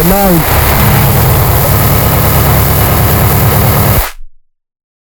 השמיים.